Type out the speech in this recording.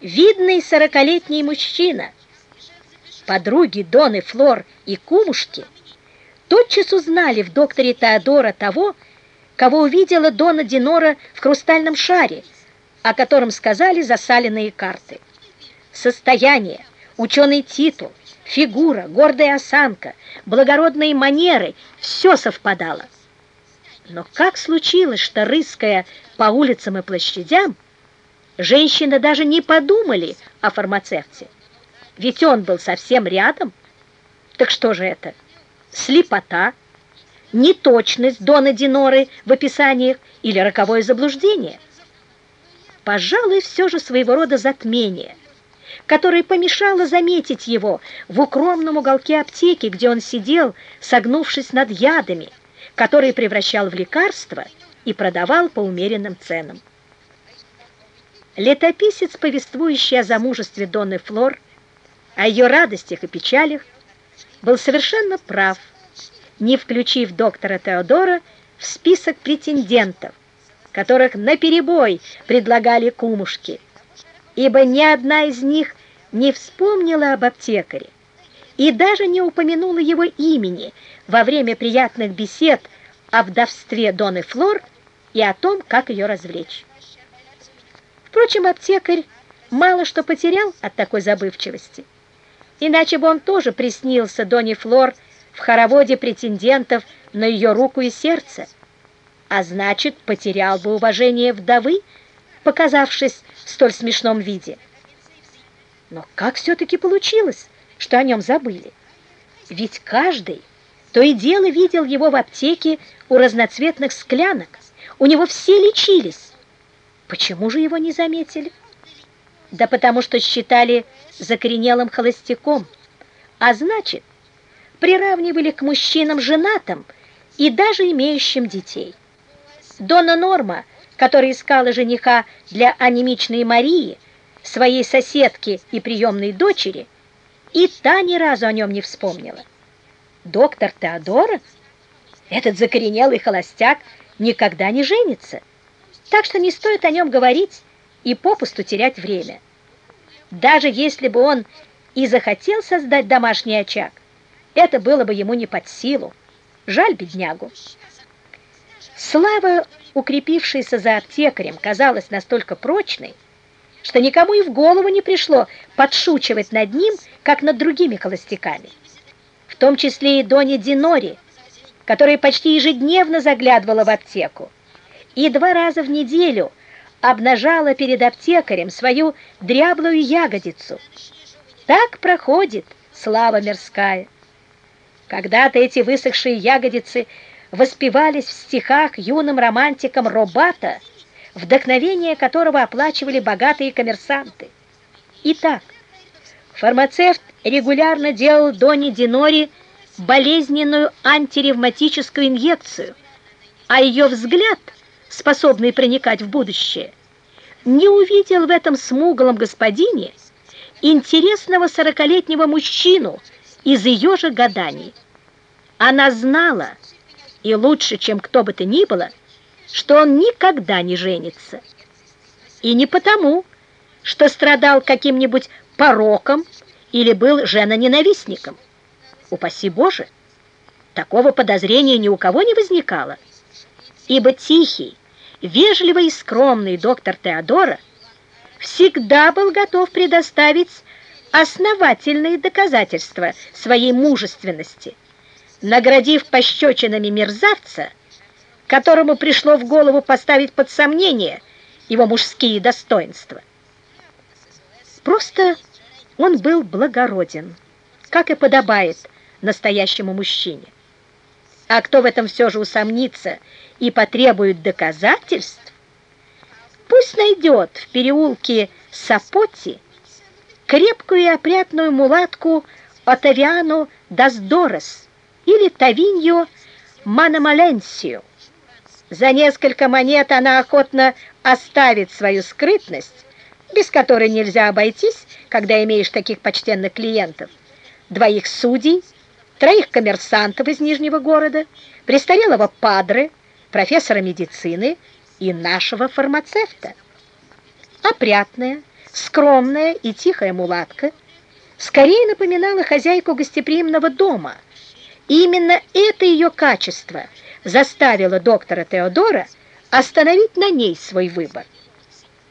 видный сорокалетний мужчина. Подруги Доны, Флор и Кумушки тотчас узнали в докторе Теодора того, кого увидела Дона Динора в хрустальном шаре, о котором сказали засаленные карты. Состояние, ученый титул, фигура, гордая осанка, благородные манеры – все совпадало. Но как случилось, что, рыская по улицам и площадям, женщины даже не подумали о фармацевте? Ведь он был совсем рядом. Так что же это? Слепота, неточность Дона Диноры в описаниях или роковое заблуждение? Пожалуй, все же своего рода затмение – которое помешало заметить его в укромном уголке аптеки, где он сидел, согнувшись над ядами, которые превращал в лекарства и продавал по умеренным ценам. Летописец, повествующий о замужестве Донны Флор, о ее радостях и печалях, был совершенно прав, не включив доктора Теодора в список претендентов, которых наперебой предлагали кумушки – ибо ни одна из них не вспомнила об аптекаре и даже не упомянула его имени во время приятных бесед о вдовстве Доны Флор и о том, как ее развлечь. Впрочем, аптекарь мало что потерял от такой забывчивости, иначе бы он тоже приснился Доне Флор в хороводе претендентов на ее руку и сердце, а значит, потерял бы уважение вдовы, показавшись в столь смешном виде. Но как все-таки получилось, что о нем забыли? Ведь каждый то и дело видел его в аптеке у разноцветных склянок. У него все лечились. Почему же его не заметили? Да потому что считали закоренелым холостяком, а значит, приравнивали к мужчинам женатым и даже имеющим детей. Дона Норма – которая искала жениха для анемичной Марии, своей соседки и приемной дочери, и та ни разу о нем не вспомнила. Доктор Теодора, этот закоренелый холостяк, никогда не женится, так что не стоит о нем говорить и попусту терять время. Даже если бы он и захотел создать домашний очаг, это было бы ему не под силу. Жаль беднягу. Слава укрепившаяся за аптекарем, казалась настолько прочной, что никому и в голову не пришло подшучивать над ним, как над другими холостяками, в том числе и Доне Динори, которая почти ежедневно заглядывала в аптеку и два раза в неделю обнажала перед аптекарем свою дряблую ягодицу. Так проходит слава мирская. Когда-то эти высохшие ягодицы – воспевались в стихах юным романтиком Робата, вдохновение которого оплачивали богатые коммерсанты. Итак, фармацевт регулярно делал Доне Динори болезненную антиревматическую инъекцию, а ее взгляд, способный проникать в будущее, не увидел в этом смуглом господине интересного сорокалетнего мужчину из ее же гаданий. Она знала, и лучше, чем кто бы то ни было, что он никогда не женится. И не потому, что страдал каким-нибудь пороком или был женоненавистником. Упаси Боже, такого подозрения ни у кого не возникало, ибо тихий, вежливый и скромный доктор Теодора всегда был готов предоставить основательные доказательства своей мужественности – наградив пощечинами мерзавца, которому пришло в голову поставить под сомнение его мужские достоинства. Просто он был благороден, как и подобает настоящему мужчине. А кто в этом все же усомнится и потребует доказательств, пусть найдет в переулке Сапоти крепкую и опрятную мулатку Отавиану Даздорес, или Тавиньо Манамаленсио. За несколько монет она охотно оставит свою скрытность, без которой нельзя обойтись, когда имеешь таких почтенных клиентов, двоих судей, троих коммерсантов из Нижнего города, престарелого падре, профессора медицины и нашего фармацевта. Опрятная, скромная и тихая мулатка, скорее напоминала хозяйку гостеприимного дома. И именно это ее качество заставило доктора Теодора остановить на ней свой выбор.